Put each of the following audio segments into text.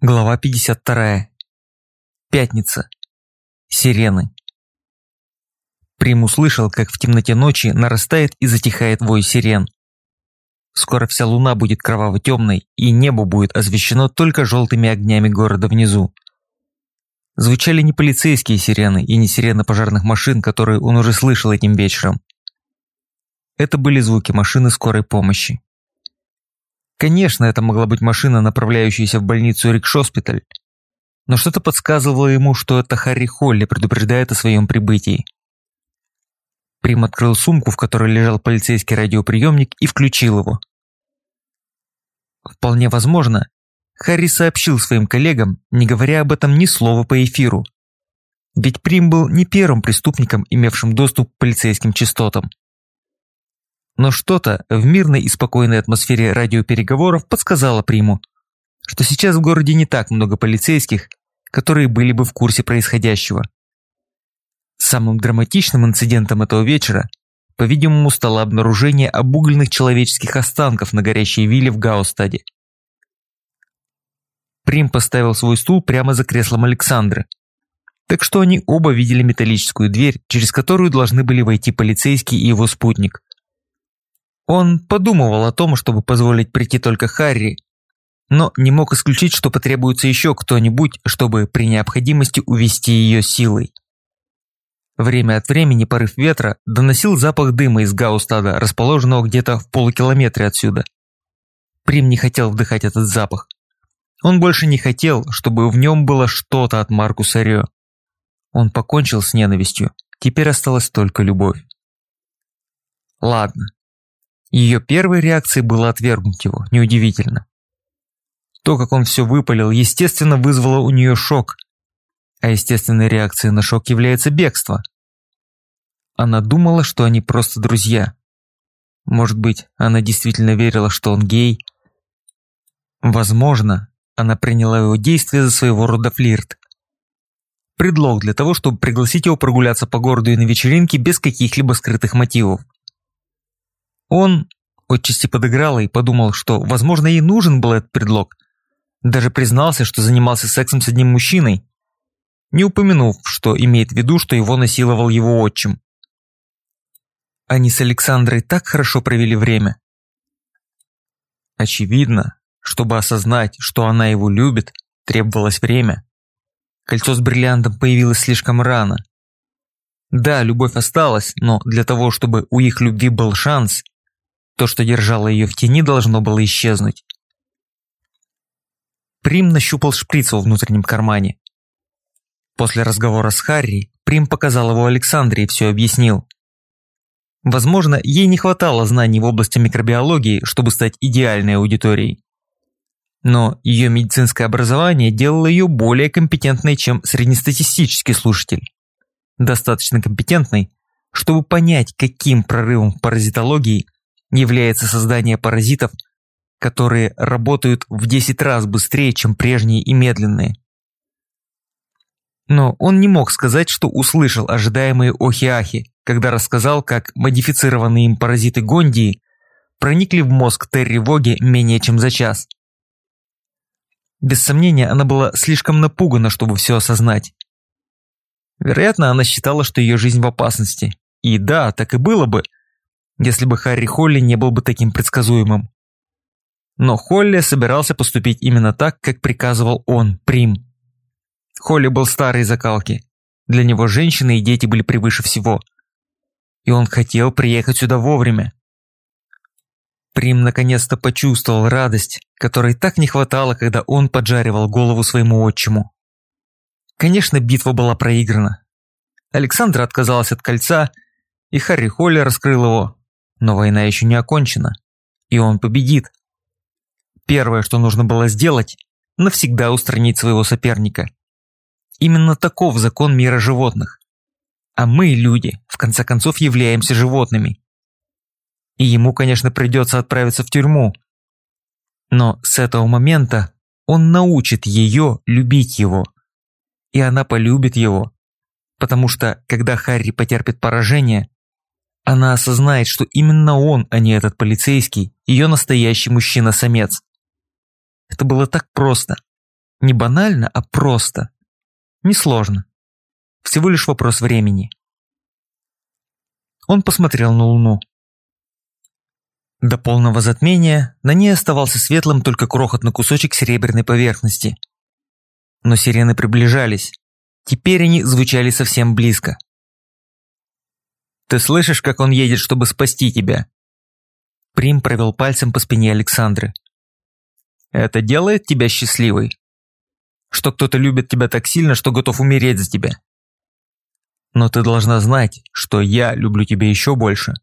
Глава 52. Пятница. Сирены. Прим услышал, как в темноте ночи нарастает и затихает вой сирен. Скоро вся луна будет кроваво-темной, и небо будет освещено только желтыми огнями города внизу. Звучали не полицейские сирены и не сирены пожарных машин, которые он уже слышал этим вечером. Это были звуки машины скорой помощи. Конечно, это могла быть машина, направляющаяся в больницу Рикшоспиталь. Но что-то подсказывало ему, что это Харри Холли предупреждает о своем прибытии. Прим открыл сумку, в которой лежал полицейский радиоприемник, и включил его. Вполне возможно, Харри сообщил своим коллегам, не говоря об этом ни слова по эфиру. Ведь Прим был не первым преступником, имевшим доступ к полицейским частотам. Но что-то в мирной и спокойной атмосфере радиопереговоров подсказало Приму, что сейчас в городе не так много полицейских, которые были бы в курсе происходящего. Самым драматичным инцидентом этого вечера, по-видимому, стало обнаружение обугленных человеческих останков на горящей вилле в Гаустаде. Прим поставил свой стул прямо за креслом Александры, так что они оба видели металлическую дверь, через которую должны были войти полицейский и его спутник. Он подумывал о том, чтобы позволить прийти только Харри, но не мог исключить, что потребуется еще кто-нибудь, чтобы при необходимости увести ее силой. Время от времени порыв ветра доносил запах дыма из Гаустада, расположенного где-то в полукилометре отсюда. Прим не хотел вдыхать этот запах. Он больше не хотел, чтобы в нем было что-то от Маркуса Рё. Он покончил с ненавистью, теперь осталась только любовь. Ладно, ее первой реакцией было отвергнуть его, неудивительно. То, как он все выпалил, естественно, вызвало у нее шок. А естественной реакцией на шок является бегство. Она думала, что они просто друзья. Может быть, она действительно верила, что он гей. Возможно, она приняла его действия за своего рода флирт. Предлог для того, чтобы пригласить его прогуляться по городу и на вечеринке без каких-либо скрытых мотивов. Он отчасти подыграл и подумал, что, возможно, ей нужен был этот предлог. Даже признался, что занимался сексом с одним мужчиной, не упомянув, что имеет в виду, что его насиловал его отчим. Они с Александрой так хорошо провели время. Очевидно, чтобы осознать, что она его любит, требовалось время. Кольцо с бриллиантом появилось слишком рано. Да, любовь осталась, но для того, чтобы у их любви был шанс, то, что держало ее в тени, должно было исчезнуть. Прим нащупал шприц во внутреннем кармане. После разговора с Харри, Прим показал его Александре и все объяснил. Возможно, ей не хватало знаний в области микробиологии, чтобы стать идеальной аудиторией. Но ее медицинское образование делало ее более компетентной, чем среднестатистический слушатель. Достаточно компетентной, чтобы понять, каким прорывом в паразитологии – является создание паразитов, которые работают в 10 раз быстрее, чем прежние и медленные. Но он не мог сказать, что услышал ожидаемые охи-ахи, когда рассказал, как модифицированные им паразиты Гондии проникли в мозг Терри Воги менее чем за час. Без сомнения, она была слишком напугана, чтобы все осознать. Вероятно, она считала, что ее жизнь в опасности. И да, так и было бы – если бы Харри Холли не был бы таким предсказуемым. Но Холли собирался поступить именно так, как приказывал он, Прим. Холли был старой закалки. Для него женщины и дети были превыше всего. И он хотел приехать сюда вовремя. Прим наконец-то почувствовал радость, которой так не хватало, когда он поджаривал голову своему отчиму. Конечно, битва была проиграна. Александра отказалась от кольца, и Харри Холли раскрыл его, но война еще не окончена, и он победит. Первое, что нужно было сделать, навсегда устранить своего соперника. Именно таков закон мира животных. А мы, люди, в конце концов являемся животными. И ему, конечно, придется отправиться в тюрьму. Но с этого момента он научит ее любить его. И она полюбит его. Потому что, когда Харри потерпит поражение, она осознает, что именно он, а не этот полицейский, ее настоящий мужчина-самец. Это было так просто. Не банально, а просто. Несложно. Всего лишь вопрос времени. Он посмотрел на Луну. До полного затмения на ней оставался светлым только крохотный кусочек серебряной поверхности. Но сирены приближались. Теперь они звучали совсем близко. «Ты слышишь, как он едет, чтобы спасти тебя?» Прим провел пальцем по спине Александры. «Это делает тебя счастливой? Что кто-то любит тебя так сильно, что готов умереть за тебя?» но ты должна знать, что я люблю тебя еще больше.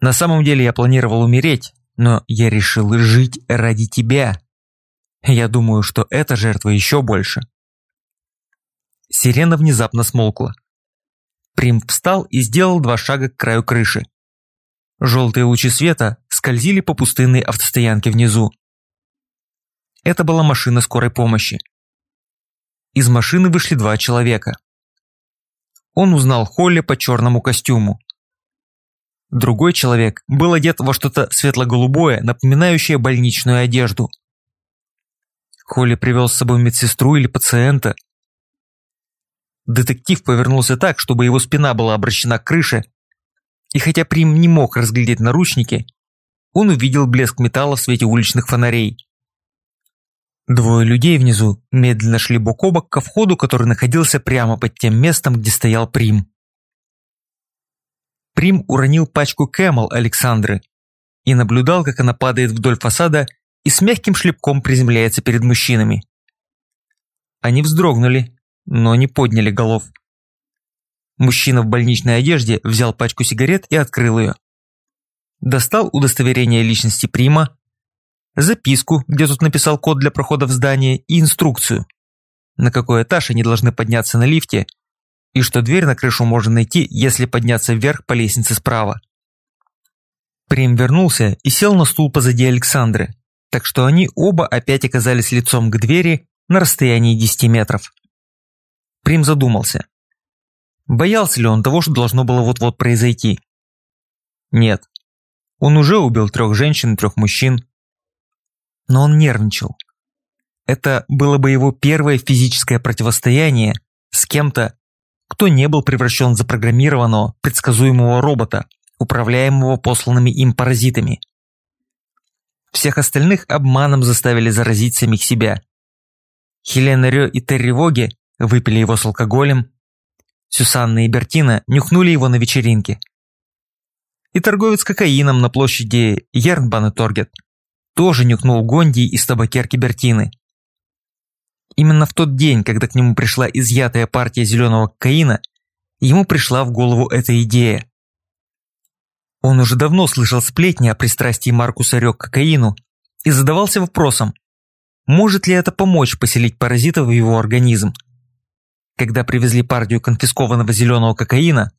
На самом деле я планировал умереть, но я решил жить ради тебя. Я думаю, что эта жертва еще больше. Сирена внезапно смолкла. Прим встал и сделал два шага к краю крыши. Желтые лучи света скользили по пустынной автостоянке внизу. Это была машина скорой помощи. Из машины вышли два человека он узнал Холли по черному костюму. Другой человек был одет во что-то светло-голубое, напоминающее больничную одежду. Холли привел с собой медсестру или пациента. Детектив повернулся так, чтобы его спина была обращена к крыше, и хотя Прим не мог разглядеть наручники, он увидел блеск металла в свете уличных фонарей. Двое людей внизу медленно шли бок о бок ко входу, который находился прямо под тем местом, где стоял Прим. Прим уронил пачку Кэмел Александры и наблюдал, как она падает вдоль фасада и с мягким шлепком приземляется перед мужчинами. Они вздрогнули, но не подняли голов. Мужчина в больничной одежде взял пачку сигарет и открыл ее. Достал удостоверение личности Прима, записку, где тут написал код для прохода в здание, и инструкцию, на какой этаж они должны подняться на лифте, и что дверь на крышу можно найти, если подняться вверх по лестнице справа. Прим вернулся и сел на стул позади Александры, так что они оба опять оказались лицом к двери на расстоянии 10 метров. Прим задумался. Боялся ли он того, что должно было вот-вот произойти? Нет. Он уже убил трех женщин и трех мужчин, но он нервничал. Это было бы его первое физическое противостояние с кем-то, кто не был превращен в запрограммированного, предсказуемого робота, управляемого посланными им паразитами. Всех остальных обманом заставили заразить самих себя. Хелена Рё и Терри Воги выпили его с алкоголем, Сюсанна и Бертина нюхнули его на вечеринке. И торговец кокаином на площади Ернбан и Торгет тоже нюхнул Гонди из табакерки Бертины. Именно в тот день, когда к нему пришла изъятая партия зеленого кокаина, ему пришла в голову эта идея. Он уже давно слышал сплетни о пристрастии Маркуса Рё к кокаину и задавался вопросом, может ли это помочь поселить паразитов в его организм. Когда привезли партию конфискованного зеленого кокаина,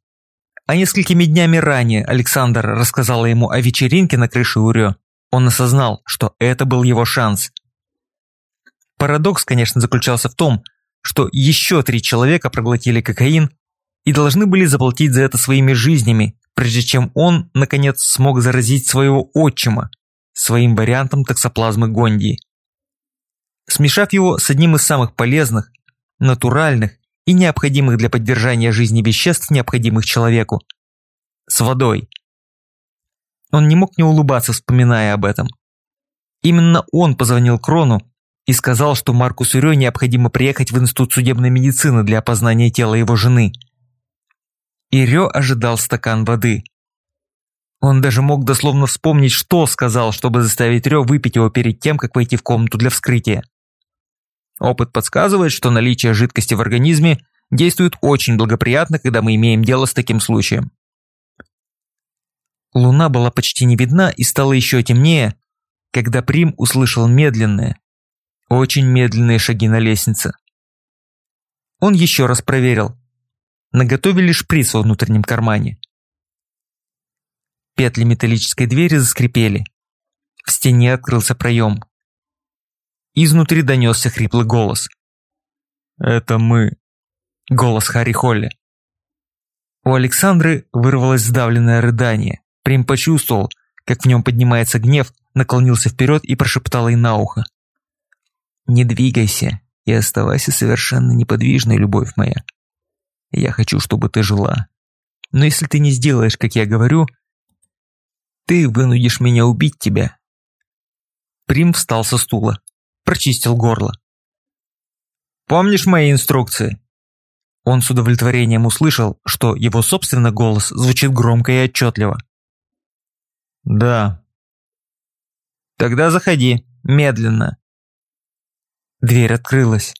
а несколькими днями ранее Александр рассказала ему о вечеринке на крыше Урё, он осознал, что это был его шанс. Парадокс, конечно, заключался в том, что еще три человека проглотили кокаин и должны были заплатить за это своими жизнями, прежде чем он, наконец, смог заразить своего отчима своим вариантом токсоплазмы Гондии. Смешав его с одним из самых полезных, натуральных и необходимых для поддержания жизни веществ, необходимых человеку – с водой. Он не мог не улыбаться, вспоминая об этом. Именно он позвонил Крону и сказал, что Маркусу Рё необходимо приехать в Институт судебной медицины для опознания тела его жены. И Рё ожидал стакан воды. Он даже мог дословно вспомнить, что сказал, чтобы заставить Рё выпить его перед тем, как войти в комнату для вскрытия. Опыт подсказывает, что наличие жидкости в организме действует очень благоприятно, когда мы имеем дело с таким случаем. Луна была почти не видна и стало еще темнее, когда Прим услышал медленные, очень медленные шаги на лестнице. Он еще раз проверил. Наготове шприц во внутреннем кармане. Петли металлической двери заскрипели. В стене открылся проем. Изнутри донесся хриплый голос. «Это мы», — голос Харри Холли. У Александры вырвалось сдавленное рыдание. Прим почувствовал, как в нем поднимается гнев, наклонился вперед и прошептал ей на ухо. Не двигайся и оставайся совершенно неподвижной, любовь моя. Я хочу, чтобы ты жила. Но если ты не сделаешь, как я говорю, ты вынудишь меня убить тебя». Прим встал со стула, прочистил горло. «Помнишь мои инструкции?» Он с удовлетворением услышал, что его собственный голос звучит громко и отчетливо. «Да». «Тогда заходи, медленно». Дверь открылась.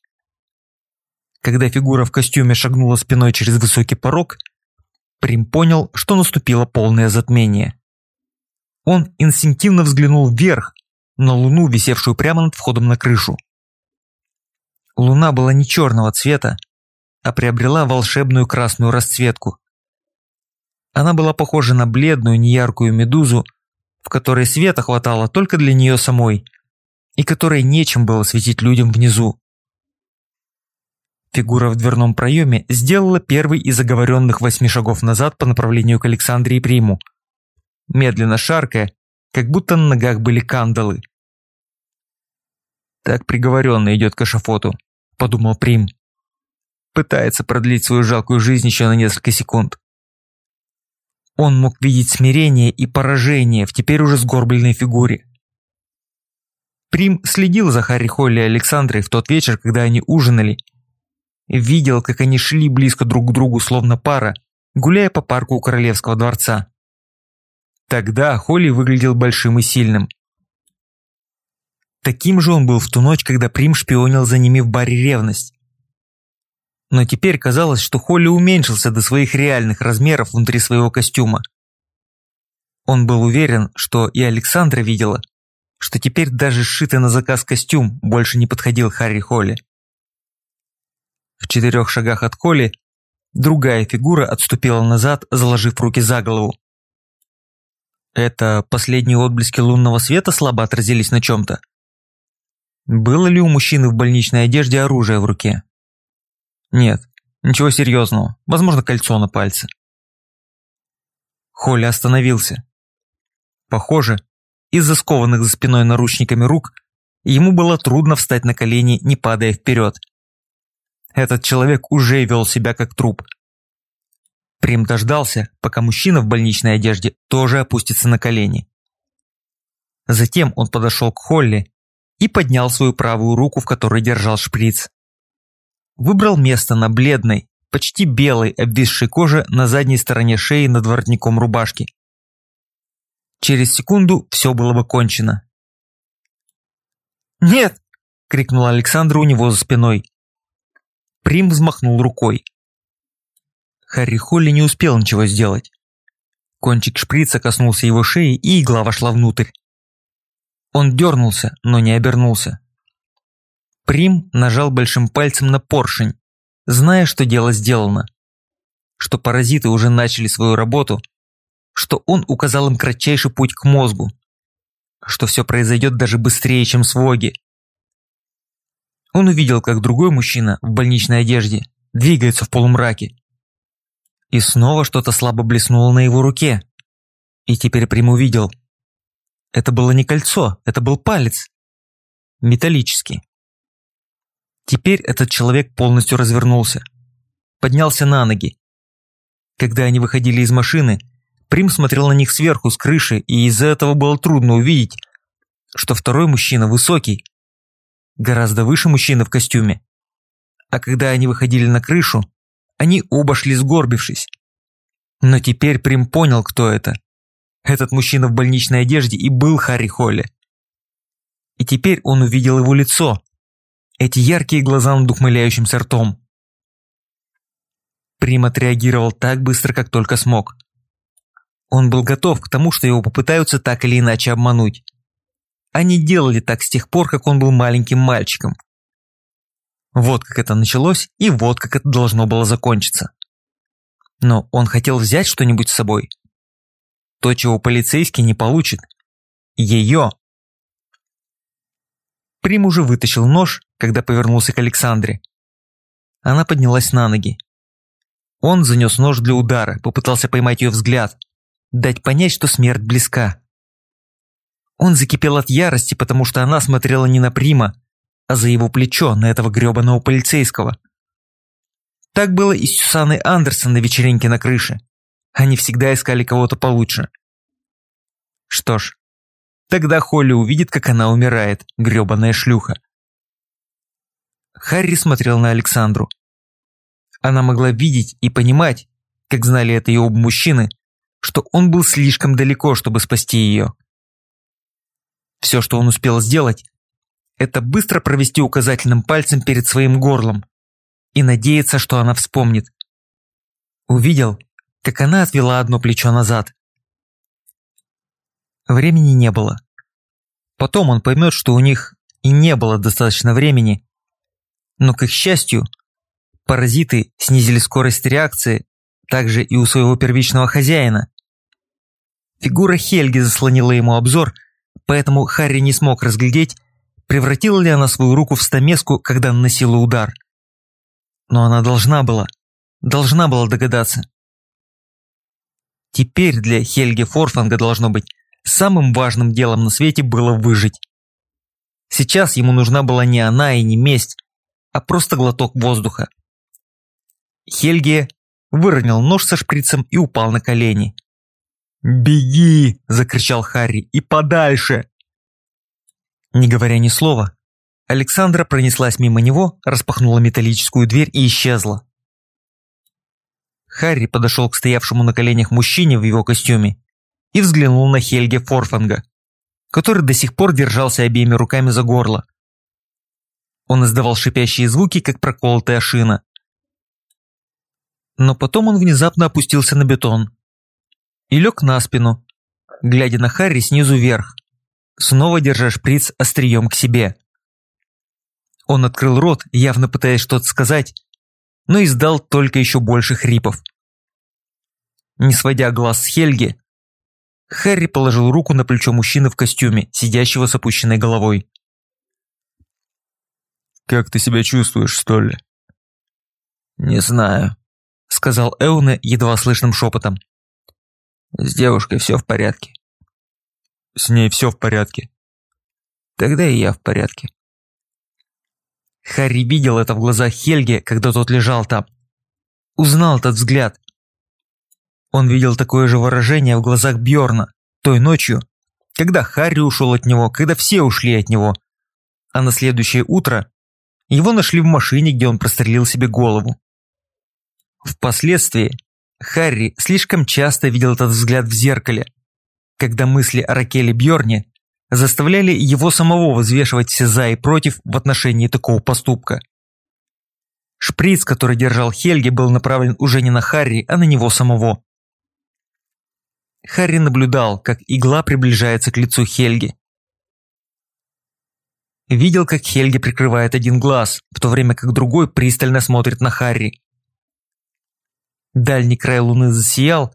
Когда фигура в костюме шагнула спиной через высокий порог, Прим понял, что наступило полное затмение. Он инстинктивно взглянул вверх, на луну, висевшую прямо над входом на крышу. Луна была не черного цвета, а приобрела волшебную красную расцветку. Она была похожа на бледную неяркую медузу, в которой света хватало только для нее самой, и которой нечем было светить людям внизу. Фигура в дверном проеме сделала первый из заговоренных восьми шагов назад по направлению к Александре и Приму, медленно шаркая, как будто на ногах были кандалы. «Так приговоренный идет к эшафоту», – подумал Прим. Пытается продлить свою жалкую жизнь еще на несколько секунд. Он мог видеть смирение и поражение в теперь уже сгорбленной фигуре. Прим следил за Харри Холли и Александрой в тот вечер, когда они ужинали, видел, как они шли близко друг к другу, словно пара, гуляя по парку у Королевского дворца. Тогда Холли выглядел большим и сильным. Таким же он был в ту ночь, когда Прим шпионил за ними в баре «Ревность». Но теперь казалось, что Холли уменьшился до своих реальных размеров внутри своего костюма. Он был уверен, что и Александра видела, что теперь даже сшитый на заказ костюм больше не подходил Харри Холли. В четырех шагах от Холли другая фигура отступила назад, заложив руки за голову. Это последние отблески лунного света слабо отразились на чем-то? Было ли у мужчины в больничной одежде оружие в руке? Нет, ничего серьезного, возможно кольцо на пальце. Холли остановился. Похоже, из-за скованных за спиной наручниками рук, ему было трудно встать на колени, не падая вперед. Этот человек уже вел себя как труп – Прим дождался, пока мужчина в больничной одежде тоже опустится на колени. Затем он подошел к Холли и поднял свою правую руку, в которой держал шприц. Выбрал место на бледной, почти белой обвисшей коже на задней стороне шеи над воротником рубашки. Через секунду все было бы кончено. «Нет!» – крикнул Александр у него за спиной. Прим взмахнул рукой. Харри Холли не успел ничего сделать. Кончик шприца коснулся его шеи, и игла вошла внутрь. Он дернулся, но не обернулся. Прим нажал большим пальцем на поршень, зная, что дело сделано. Что паразиты уже начали свою работу, что он указал им кратчайший путь к мозгу, что все произойдет даже быстрее, чем с Воги. Он увидел, как другой мужчина в больничной одежде двигается в полумраке. И снова что-то слабо блеснуло на его руке. И теперь Прим увидел. Это было не кольцо, это был палец. Металлический. Теперь этот человек полностью развернулся. Поднялся на ноги. Когда они выходили из машины, Прим смотрел на них сверху, с крыши, и из-за этого было трудно увидеть, что второй мужчина высокий, гораздо выше мужчины в костюме. А когда они выходили на крышу, они оба шли сгорбившись. Но теперь Прим понял, кто это. Этот мужчина в больничной одежде и был Харри Холли. И теперь он увидел его лицо. Эти яркие глаза над ухмыляющимся ртом. Прим отреагировал так быстро, как только смог. Он был готов к тому, что его попытаются так или иначе обмануть. Они делали так с тех пор, как он был маленьким мальчиком. Вот как это началось и вот как это должно было закончиться. Но он хотел взять что-нибудь с собой. То, чего полицейский не получит. Ее. Прим уже вытащил нож, когда повернулся к Александре. Она поднялась на ноги. Он занес нож для удара, попытался поймать ее взгляд, дать понять, что смерть близка. Он закипел от ярости, потому что она смотрела не на Прима, а за его плечо на этого грёбаного полицейского. Так было и с Сюсанной Андерсон на вечеринке на крыше. Они всегда искали кого-то получше. Что ж, тогда Холли увидит, как она умирает, грёбаная шлюха. Харри смотрел на Александру. Она могла видеть и понимать, как знали это и оба мужчины, что он был слишком далеко, чтобы спасти ее. Все, что он успел сделать, это быстро провести указательным пальцем перед своим горлом и надеяться, что она вспомнит. Увидел, как она отвела одно плечо назад. Времени не было. Потом он поймет, что у них и не было достаточно времени, но, к их счастью, паразиты снизили скорость реакции также и у своего первичного хозяина. Фигура Хельги заслонила ему обзор, поэтому Харри не смог разглядеть, превратила ли она свою руку в стамеску, когда наносила удар. Но она должна была, должна была догадаться. Теперь для Хельги Форфанга должно быть самым важным делом на свете было выжить. Сейчас ему нужна была не она и не месть, а просто глоток воздуха. Хельге выронил нож со шприцем и упал на колени. «Беги!» – закричал Харри. «И подальше!» Не говоря ни слова, Александра пронеслась мимо него, распахнула металлическую дверь и исчезла. Харри подошел к стоявшему на коленях мужчине в его костюме и взглянул на Хельге Форфанга, который до сих пор держался обеими руками за горло. Он издавал шипящие звуки, как проколотая шина. Но потом он внезапно опустился на бетон и лег на спину, глядя на Харри снизу вверх, снова держа шприц острием к себе. Он открыл рот, явно пытаясь что-то сказать, но издал только еще больше хрипов. Не сводя глаз с Хельги, Харри положил руку на плечо мужчины в костюме, сидящего с опущенной головой. «Как ты себя чувствуешь, Столли?» «Не знаю», — сказал Эуне едва слышным шепотом. «С девушкой все в порядке». «С ней все в порядке». «Тогда и я в порядке». Харри видел это в глазах Хельги, когда тот лежал там. Узнал этот взгляд. Он видел такое же выражение в глазах Бьорна той ночью, когда Харри ушел от него, когда все ушли от него. А на следующее утро его нашли в машине, где он прострелил себе голову. Впоследствии Харри слишком часто видел этот взгляд в зеркале, когда мысли о Ракеле Бьорне заставляли его самого взвешивать все за и против в отношении такого поступка. Шприц, который держал Хельги, был направлен уже не на Харри, а на него самого. Харри наблюдал, как игла приближается к лицу Хельги. Видел, как Хельги прикрывает один глаз, в то время как другой пристально смотрит на Харри. Дальний край луны засиял,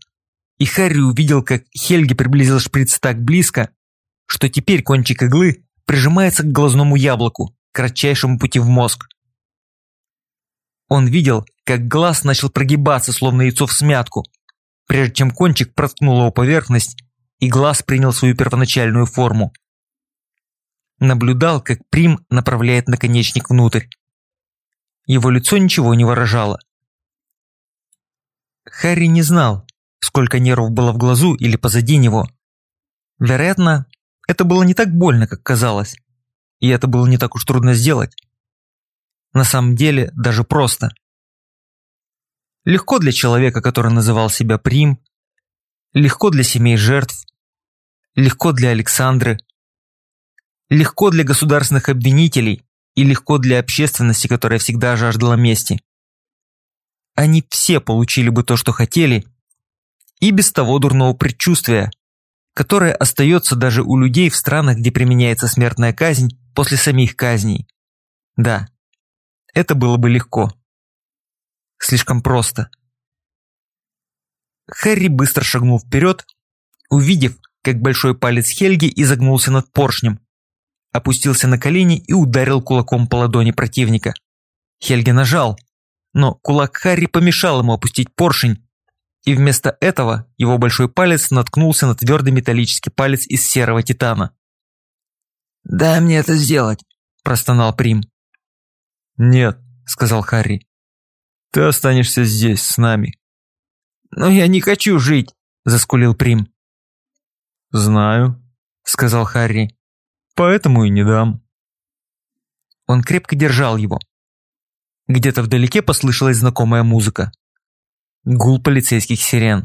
и Харри увидел, как Хельги приблизил шприц так близко, что теперь кончик иглы прижимается к глазному яблоку, кратчайшему пути в мозг. Он видел, как глаз начал прогибаться, словно яйцо в смятку, прежде чем кончик проткнул его поверхность, и глаз принял свою первоначальную форму наблюдал, как Прим направляет наконечник внутрь. Его лицо ничего не выражало. Харри не знал, сколько нервов было в глазу или позади него. Вероятно, это было не так больно, как казалось. И это было не так уж трудно сделать. На самом деле, даже просто. Легко для человека, который называл себя Прим. Легко для семей жертв. Легко для Александры – Легко для государственных обвинителей и легко для общественности, которая всегда жаждала мести. Они все получили бы то, что хотели, и без того дурного предчувствия, которое остается даже у людей в странах, где применяется смертная казнь после самих казней. Да, это было бы легко. Слишком просто. Харри быстро шагнул вперед, увидев, как большой палец Хельги изогнулся над поршнем, опустился на колени и ударил кулаком по ладони противника. Хельги нажал, но кулак Харри помешал ему опустить поршень, и вместо этого его большой палец наткнулся на твердый металлический палец из серого титана. «Дай мне это сделать», – простонал Прим. «Нет», – сказал Харри. «Ты останешься здесь, с нами». «Но я не хочу жить», – заскулил Прим. «Знаю», – сказал Харри. «Поэтому и не дам». Он крепко держал его. Где-то вдалеке послышалась знакомая музыка. Гул полицейских сирен.